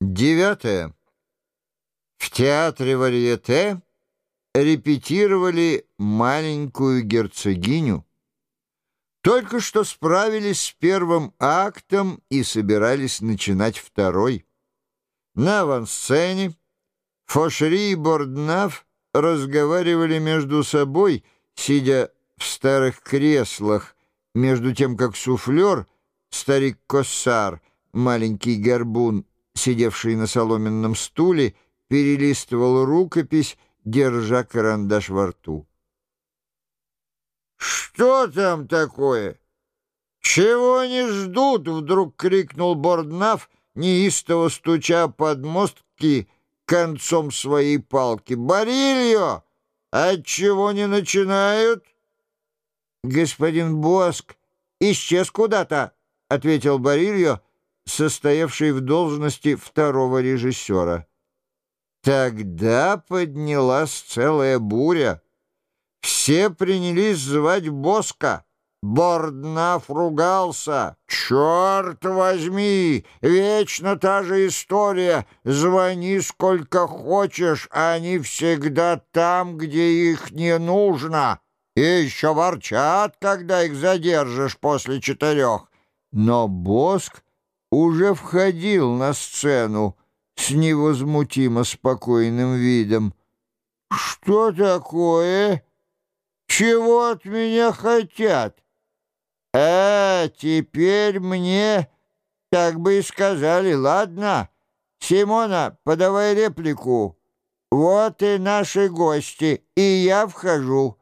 Девятое. В театре варьете репетировали маленькую герцогиню. Только что справились с первым актом и собирались начинать второй. На авансцене Фошери и Борднаф разговаривали между собой, сидя в старых креслах, между тем как суфлер, старик Коссар, маленький горбун, сидевший на соломенном стуле, перелистывал рукопись, держа карандаш во рту. «Что там такое? Чего не ждут?» — вдруг крикнул Борднаф, неистово стуча под мостки концом своей палки. «Барильо! Отчего не начинают?» «Господин Боск исчез куда-то», — ответил Барильо, состоявший в должности второго режиссера. Тогда поднялась целая буря. Все принялись звать Боска. Борднаф ругался. «Черт возьми! Вечно та же история. Звони сколько хочешь, они всегда там, где их не нужно. И еще ворчат, когда их задержишь после четырех». Но Боск уже входил на сцену с невозмутимо спокойным видом. «Что такое? Чего от меня хотят? А, теперь мне так бы и сказали. Ладно, Симона, подавай реплику. Вот и наши гости, и я вхожу.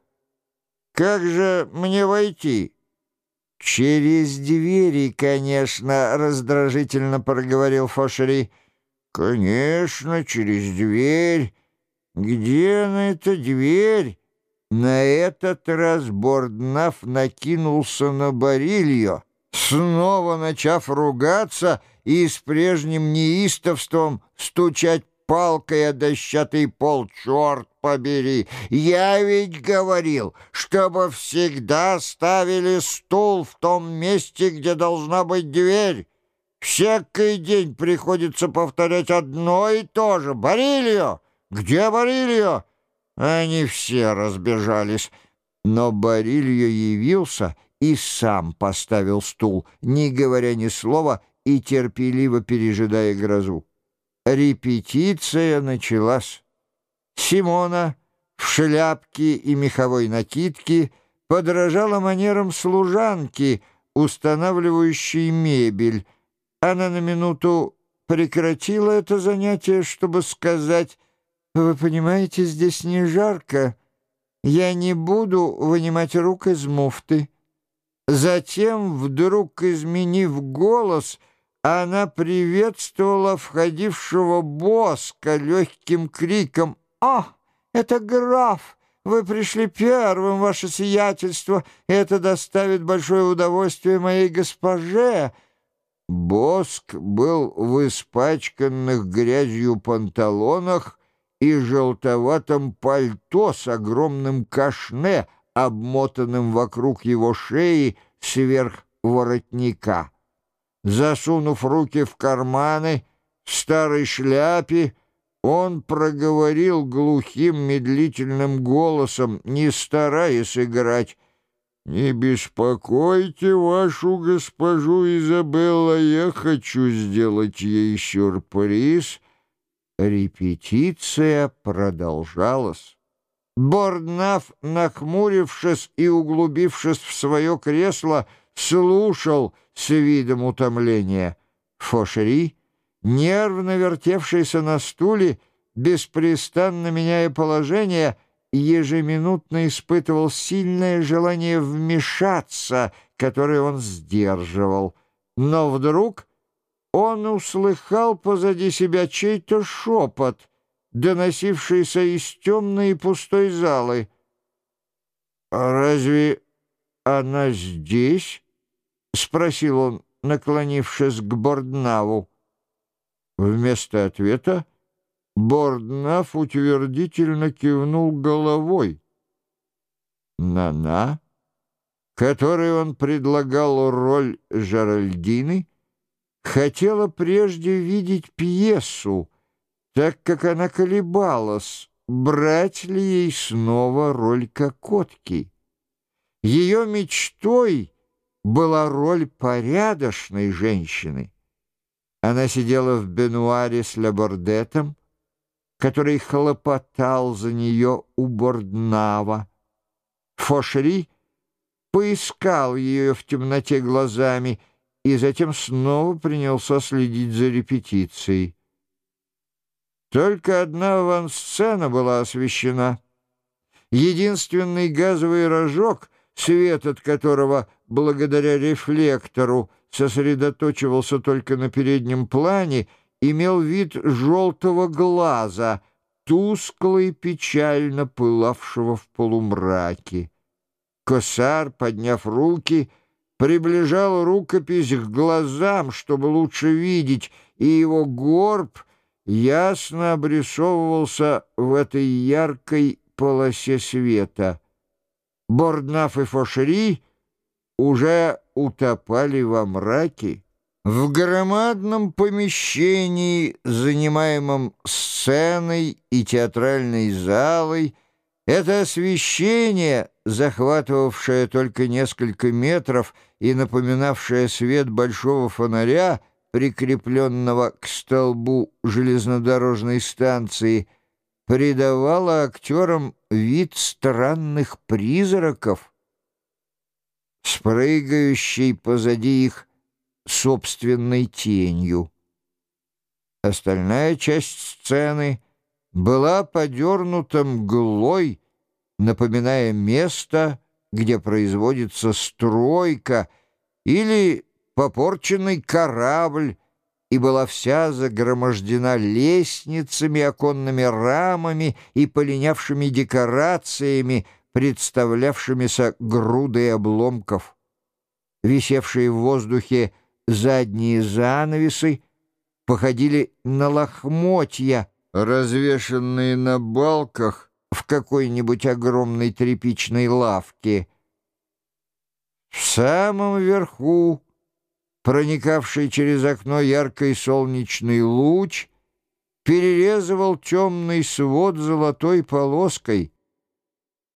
Как же мне войти?» «Через двери, конечно», — раздражительно проговорил Фошери. «Конечно, через дверь. Где она, эта дверь?» На этот раз Борднаф накинулся на Барильо, снова начав ругаться и с прежним неистовством стучать палкой о дощатый пол, черт побери! Я ведь говорил, чтобы всегда ставили стул в том месте, где должна быть дверь. Всякий день приходится повторять одно и то же. Барильо! Где Барильо? Они все разбежались. Но Барильо явился и сам поставил стул, не говоря ни слова и терпеливо пережидая грозу. Репетиция началась. Симона в шляпке и меховой накидке подражала манерам служанки, устанавливающей мебель. Она на минуту прекратила это занятие, чтобы сказать, «Вы понимаете, здесь не жарко. Я не буду вынимать рук из муфты». Затем, вдруг изменив голос, — она приветствовала входившего Боска легким криком «А, это граф! Вы пришли первым, ваше сиятельство, и это доставит большое удовольствие моей госпоже!» Боск был в испачканных грязью панталонах и желтоватом пальто с огромным кашне, обмотанным вокруг его шеи сверх воротника. Засунув руки в карманы, в старой шляпе, он проговорил глухим медлительным голосом, не стараясь играть. «Не беспокойте вашу госпожу Изабелла, я хочу сделать ей сюрприз». Репетиция продолжалась. Борднаф, нахмурившись и углубившись в свое кресло, слушал с видом утомления. Фошери, нервно вертевшийся на стуле, беспрестанно меняя положение, ежеминутно испытывал сильное желание вмешаться, которое он сдерживал. Но вдруг он услыхал позади себя чей-то шепот, доносившийся из темной и пустой залы. «Разве она здесь?» — спросил он, наклонившись к Борднаву. Вместо ответа Борднав утвердительно кивнул головой. Нана, которой он предлагал роль Жеральдины, хотела прежде видеть пьесу, так как она колебалась, брать ли ей снова роль кокотки. Ее мечтой была роль порядочной женщины. Она сидела в бенуаре с Лабордетом, который хлопотал за нее у Борднава. Фошери поискал ее в темноте глазами и затем снова принялся следить за репетицией. Только одна авансцена была освещена. Единственный газовый рожок, свет от которого, благодаря рефлектору, сосредоточивался только на переднем плане, имел вид желтого глаза, тускло и печально пылавшего в полумраке. Косар, подняв руки, приближал рукопись к глазам, чтобы лучше видеть, и его горб ясно обрисовывался в этой яркой полосе света. Борднаф и Фошери уже утопали во мраке. В громадном помещении, занимаемом сценой и театральной залой, это освещение, захватывавшее только несколько метров и напоминавшее свет большого фонаря, прикрепленного к столбу железнодорожной станции, придавало актерам вид странных призраков, спрыгающей позади их собственной тенью. Остальная часть сцены была подернута мглой, напоминая место, где производится стройка или попорченный корабль, и была вся загромождена лестницами, оконными рамами и полинявшими декорациями, представлявшимися грудой обломков. Висевшие в воздухе задние занавесы походили на лохмотья, развешанные на балках в какой-нибудь огромной тряпичной лавке. В самом верху, проникавший через окно яркий солнечный луч, перерезывал темный свод золотой полоской —